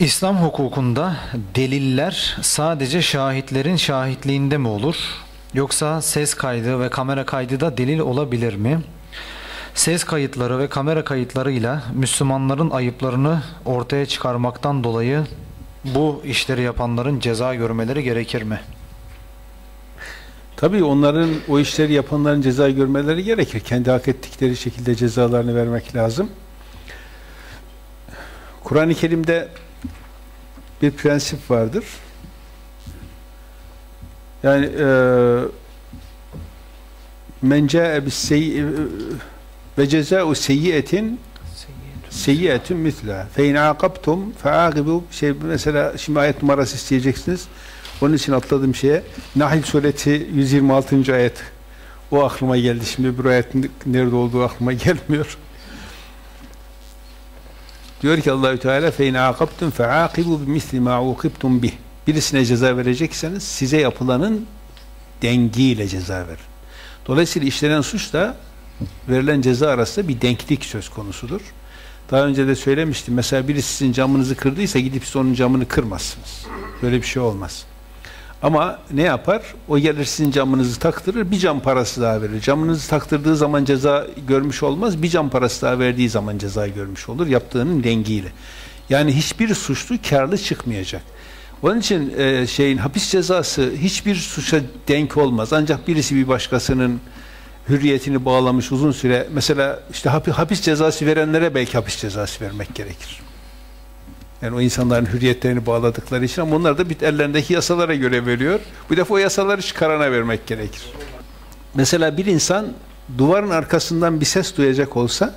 İslam hukukunda deliller sadece şahitlerin şahitliğinde mi olur? Yoksa ses kaydı ve kamera kaydı da delil olabilir mi? Ses kayıtları ve kamera kayıtlarıyla Müslümanların ayıplarını ortaya çıkarmaktan dolayı bu işleri yapanların ceza görmeleri gerekir mi? Tabii onların o işleri yapanların ceza görmeleri gerekir. Kendi hak ettikleri şekilde cezalarını vermek lazım. Kur'an-ı Kerim'de bir prensip vardır. Yani e, men ca'e bis ve cezâ'u seyyiyetin seyyiyetun mitla fe in aqabtum şey mesela şimdi ayet numarası isteyeceksiniz. Onun için atladığım şeye Nahl suresi 126. ayet o aklıma geldi. Şimdi bir ayetin nerede olduğu aklıma gelmiyor. Diyor ki Allahü Teala fe in fe'aqibu bimisli ma uqibtum bih. Birisine ceza verecekseniz size yapılanın dengiyle ceza verin. Dolayısıyla işlenen suçla verilen ceza arasında bir denklik söz konusudur. Daha önce de söylemiştim. Mesela biri sizin camınızı kırdıysa gidip siz onun camını kırmazsınız. Böyle bir şey olmaz. Ama ne yapar? O gelir sizin camınızı taktırır, bir cam parası daha verir. Camınızı taktırdığı zaman ceza görmüş olmaz, bir cam parası daha verdiği zaman ceza görmüş olur, yaptığının dengiyle. Yani hiçbir suçlu karlı çıkmayacak. Onun için e, şeyin hapis cezası hiçbir suça denk olmaz. Ancak birisi bir başkasının hürriyetini bağlamış uzun süre, mesela işte hapis cezası verenlere belki hapis cezası vermek gerekir. Yani o insanların hürriyetlerini bağladıkları için ama onlar da bir ellerindeki yasalara göre veriyor. Bu defa o yasaları çıkarana vermek gerekir. Mesela bir insan duvarın arkasından bir ses duyacak olsa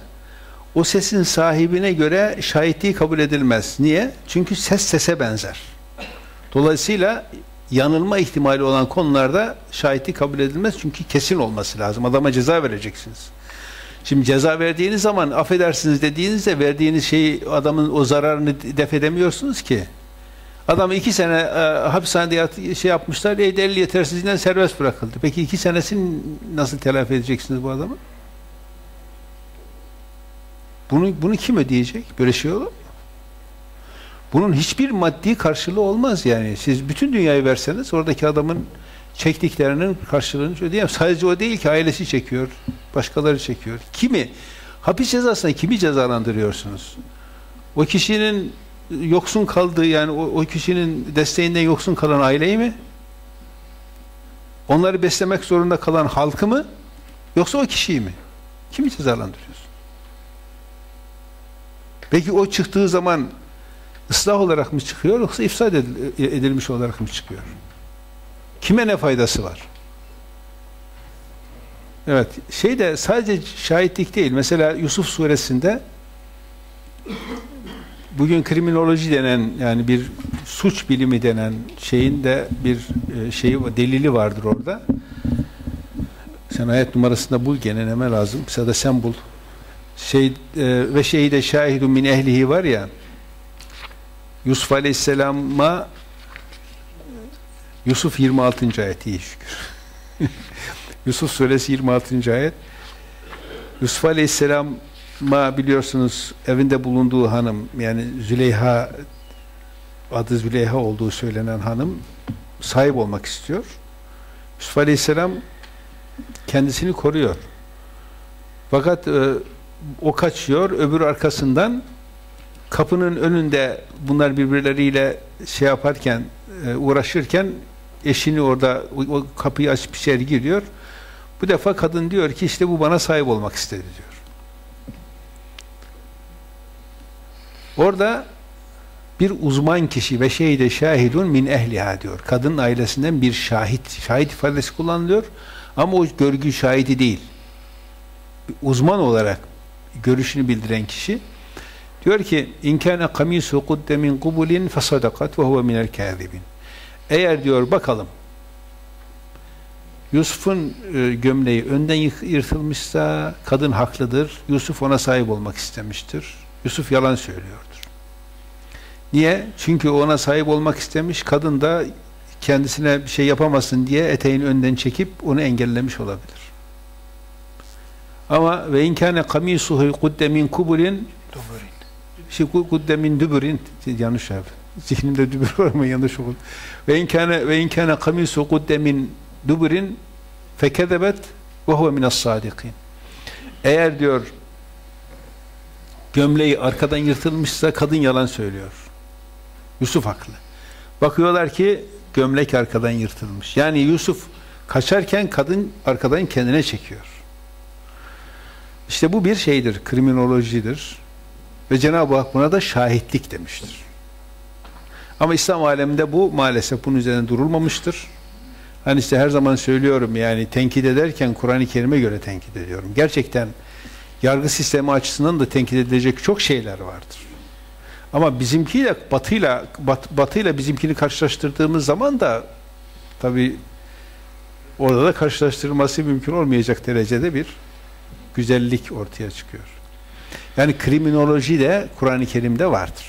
o sesin sahibine göre şahitliği kabul edilmez. Niye? Çünkü ses sese benzer. Dolayısıyla yanılma ihtimali olan konularda şahitlik kabul edilmez. Çünkü kesin olması lazım. Adama ceza vereceksiniz. Şimdi ceza verdiğiniz zaman affedersiniz dediğinizde verdiğiniz şeyi adamın o zararını def edemiyorsunuz ki. Adam iki sene e, hapishanede yat, şey yapmışlar, e, delil yetersizliğinden serbest bırakıldı. Peki iki senesini nasıl telafi edeceksiniz bu adamı? Bunu, bunu kim ödeyecek? Böyle şey olur? Bunun hiçbir maddi karşılığı olmaz yani. Siz bütün dünyayı verseniz oradaki adamın çektiklerinin karşılığını ödeyemez. Sadece o değil ki ailesi çekiyor, başkaları çekiyor. Kimi? Hapis cezasına kimi cezalandırıyorsunuz? O kişinin yoksun kaldığı yani o, o kişinin desteğinden yoksun kalan aileyi mi? Onları beslemek zorunda kalan halkı mı? Yoksa o kişiyi mi? Kimi cezalandırıyorsun? Peki o çıktığı zaman ıslah olarak mı çıkıyor yoksa ifsad edilmiş olarak mı çıkıyor? Kime ne faydası var? Evet, şey de sadece şahitlik değil. Mesela Yusuf suresinde bugün kriminoloji denen yani bir suç bilimi denen şeyin de bir e, şeyi delili vardır orada. Sen ayet numarasında bul gene neme lazım. Mesela da sen bul. Şey e, ve şehide şahidun min ehlihi var ya Yusuf Aleyhisselam'a Yusuf 26. ayet iyi şükür. Yusuf suresi 26. ayet. Yusuf Aleyhisselam'a biliyorsunuz evinde bulunduğu hanım yani Züleyha adı Züleyha olduğu söylenen hanım sahip olmak istiyor. Yusuf Aleyhisselam kendisini koruyor. Fakat e, o kaçıyor, öbür arkasından kapının önünde bunlar birbirleriyle şey yaparken, e, uğraşırken eşini orada o kapıyı açıp içeri giriyor. Bu defa kadın diyor ki işte bu bana sahip olmak istedi diyor. Orada bir uzman kişi ve şeyde şahidun min ehliha diyor. Kadın ailesinden bir şahit. Şahit ifadesi kullanılıyor. Ama o görgü şahidi değil. Uzman olarak görüşünü bildiren kişi diyor ki inkâne kamisu kudde min kubulin fesadakat ve huve minel kâzibin. Eğer diyor bakalım Yusuf'un e, gömleği önden yırtılmışsa kadın haklıdır. Yusuf ona sahip olmak istemiştir. Yusuf yalan söylüyordur. Niye? Çünkü ona sahip olmak istemiş. Kadın da kendisine bir şey yapamasın diye eteğini önden çekip onu engellemiş olabilir. Ama ve inkâne kamîsuhu kudde min kubulin şey kudde min dübürin yanlış abi. Zihnimde dübür var ama yanlış okudum. Ve inkâne ve inkâne kamisu kudde min dübürin fekezebet ve huve minas sadikin. Eğer diyor gömleği arkadan yırtılmışsa kadın yalan söylüyor. Yusuf haklı. Bakıyorlar ki gömlek arkadan yırtılmış. Yani Yusuf kaçarken kadın arkadan kendine çekiyor. İşte bu bir şeydir, kriminolojidir. Ve Cenab-ı Hak buna da şahitlik demiştir. Ama İslam aleminde bu maalesef bunun üzerine durulmamıştır. Hani işte her zaman söylüyorum yani tenkit ederken Kur'an-ı Kerim'e göre tenkit ediyorum. Gerçekten yargı sistemi açısından da tenkit edilecek çok şeyler vardır. Ama bizimkiyle batıyla bat, batıyla bizimkini karşılaştırdığımız zaman da tabi orada da karşılaştırılması mümkün olmayacak derecede bir güzellik ortaya çıkıyor. Yani kriminoloji de Kur'an-ı Kerim'de vardır.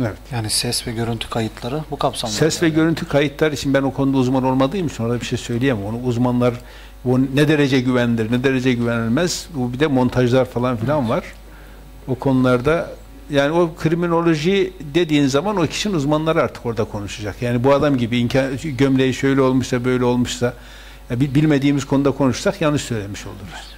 Evet. Yani ses ve görüntü kayıtları bu kapsamda. Ses ve görüntü kayıtları için ben o konuda uzman olmadığım için orada bir şey söyleyemem. Onu uzmanlar bu ne derece güvendir, ne derece güvenilmez. Bu bir de montajlar falan filan var. O konularda yani o kriminoloji dediğin zaman o kişinin uzmanları artık orada konuşacak. Yani bu adam gibi imkan, gömleği şöyle olmuşsa böyle olmuşsa bilmediğimiz konuda konuşsak yanlış söylemiş oluruz.